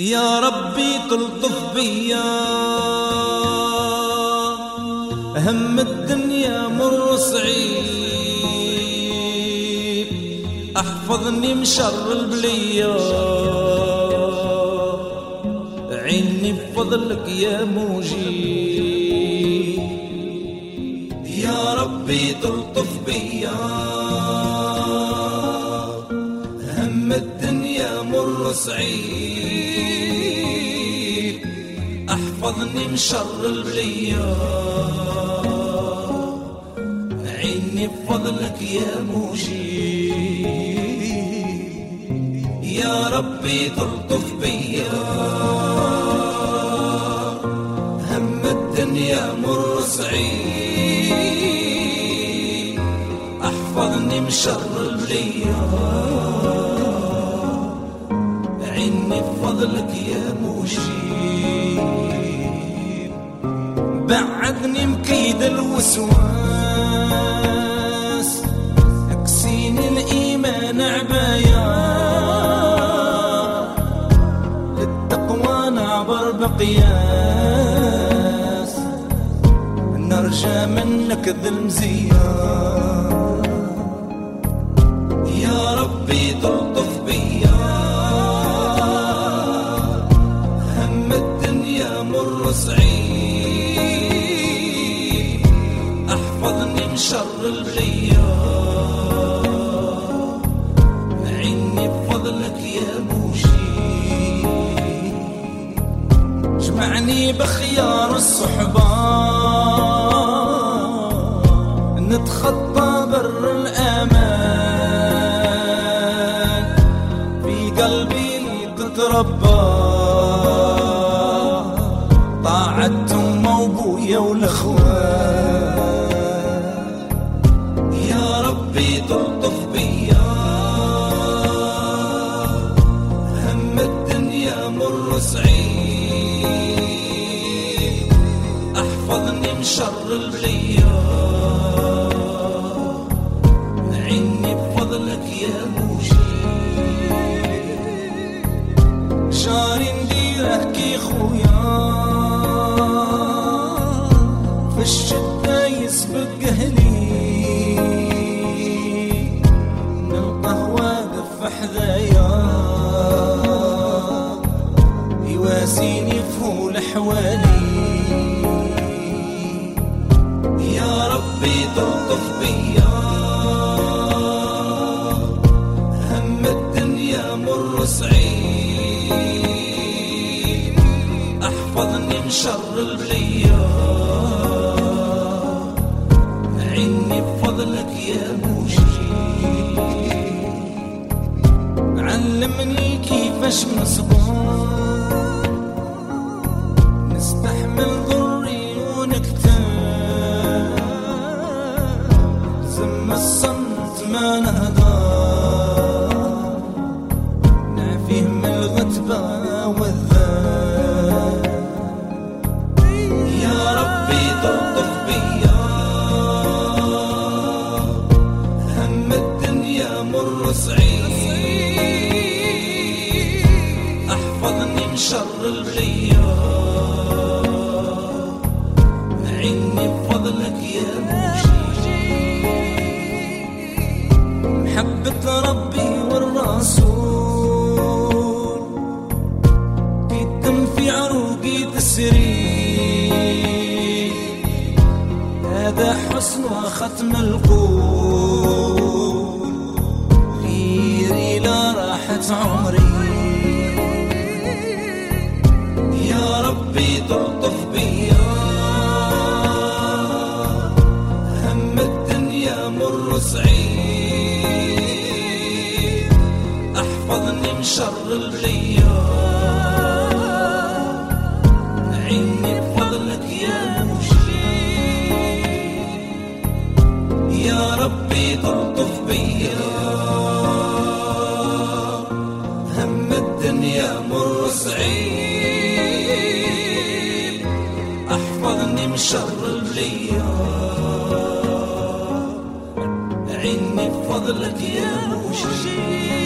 يا ربي تلطف بيا. هم الدنيا مر صعيب أحفظني من شر البلية. عيني بفضلك يا موجي. يا ربي تلطف بيا. هم الدنيا مر صعيب احفظني من شر البليه عيني بفضلك يا موجي. يا ربي تلطف بيا. هم الدنيا مر صعيب أحفظني من شر البليه عيني بفضلك يا موجي. بعدني مكيد الوسواس. اكسيني الإيمان عبايا للتقوى نعبر بقياس. نرجى منك ذا المزيان يا ربي تلطف بيا. هم الدنيا مر صعيب شر البليه عيني بفضلك يا موجي جمعني بخيار الصحبة. نتخطى بر الأمان. في قلبي تتربى طاعت امه وابويا والاخوان تلطف بيا. هم الدنيا مر صعيب أحفظني من شر البلية. عيني بفضلك يا موجي. جاري نديره كي خويا. في الشدة يسبق أهلي. صعيب أحفظني من شر البلية. عيني بفضلك يا موجي. علمني كيفاش نصبر نستحمل ضري صعيب أحفظني من شر البليه عيني بفضلك يا موجي محبة ربي والرسول. كدم في عروقي تسري هذا حسن وختم القول. عمري. يا ربي تلطف بيا. هم الدنيا مر صعيب أحفظني من شر البليه عيني بفضلك يا موجي يا ربي تلطف بيا. شر البليه عيني بفضلك يا موجي